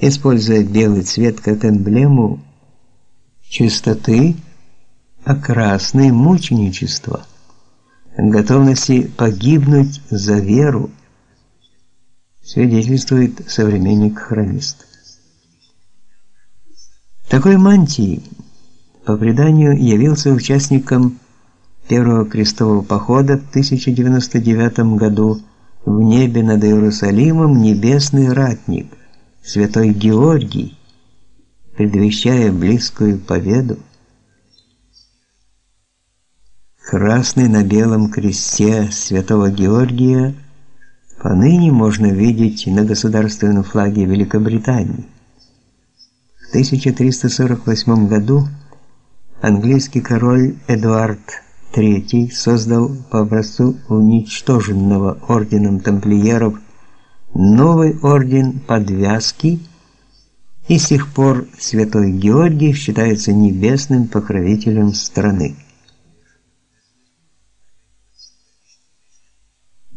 используя белый цвет как эмблему чистоты, а красный мученичества, готовности погибнуть за веру, свидетельствует современник хронист. Такой мантии по преданию явился участником первого крестового похода в 1099 году в небе над Иерусалимом небесный ратник, святой Георгий, предвещая близкую победу. Красный на белом кресте святого Георгия поныне можно видеть на государственном флаге Великобритании. В 1348 году английский король Эдуард III создал по образцу уничтоженного орденом тамплиеров новый орден подвязки, и с тех пор святой Георгий считается небесным покровителем страны.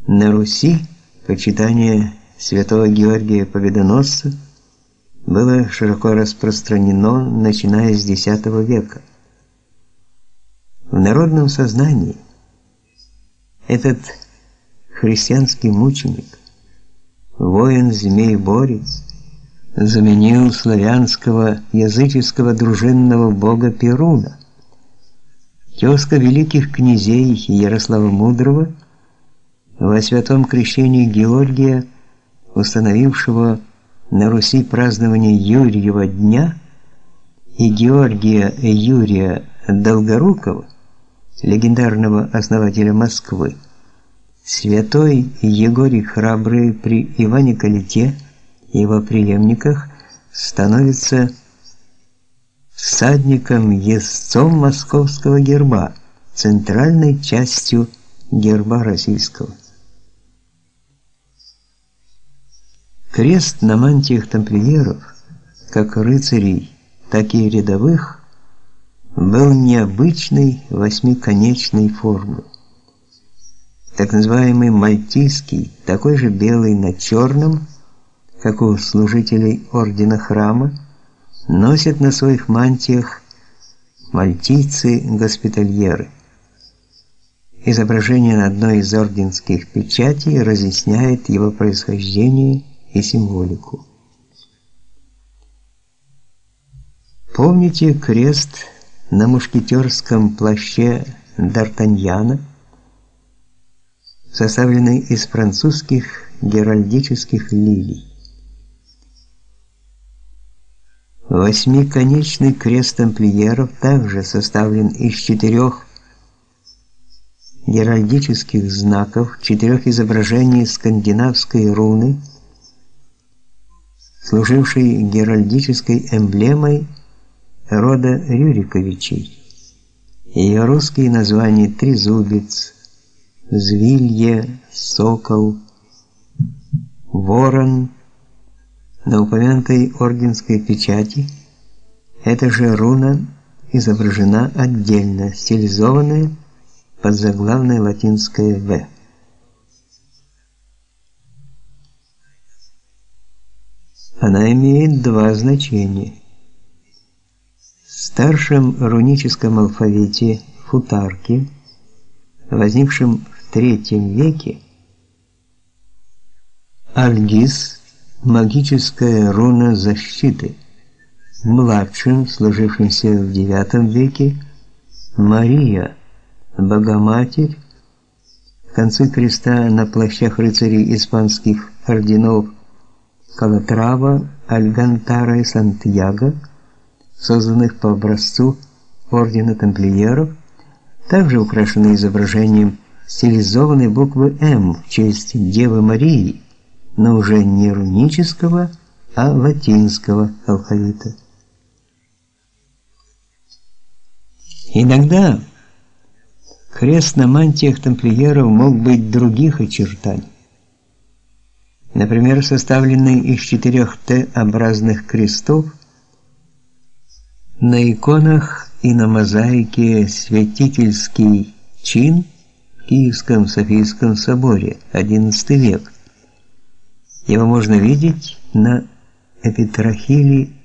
На Руси почитание святого Георгия Победоносца было широко распространено начиная с X века. В народном сознании этот христианский мученик, воин-змей-борец, заменил славянского языческого дружинного бога Перуна. Тезка великих князей Ярослава Мудрого во святом крещении Георгия, установившего на Руси празднование Юрьева дня, и Георгия Юрия Долгорукова, легендарного основателя Москвы, святой Егорий Храбрый при Иване Калите и его преемниках становится всадником-ездцом московского герба, центральной частью герба российского. Крест на мантиях тамплиеров, как рыцарей, так и рядовых, был необычной восьмиконечной формы. Так называемый мальтийский, такой же белый на черном, как у служителей ордена храма, носят на своих мантиях мальтийцы-госпитальеры. Изображение на одной из орденских печатей разъясняет его происхождение и символику. Помните крест на мушкетерском плаще Д'Артаньяна, составленный из французских геральдических лилий. Восьмиконечный крест тамплиеров также составлен из четырех геральдических знаков, четырех изображений скандинавской руны, служившей геральдической эмблемой рода Рюриковичей. Ее русские названия Трезубец, Звилье, Сокол, Ворон. На упомянутой орденской печати эта же руна изображена отдельно, стилизованная под заглавной латинское «В». Она имеет два значения старшем руническом алфавите футарки, возникшем в III веке, Альгиз магическая руна защиты. Младшим, сложившимся в IX веке, Мария Богоматерь. В конце креста на плащах рыцарей испанских орденов Калатрава, Альгантара и Сантьяго – созданных по образцу ордена тамплиеров, также украшены изображением стилизованной буквы М в честь Девы Марии, но уже не рунического, а латинского алфавита. Иногда крест на мантиях тамплиеров мог быть других очертаний. Например, составленный из четырех Т-образных крестов на иконах и на мозаике святительский чин Киевском Софийском соборе XI век. Его можно видеть на эпитрахилий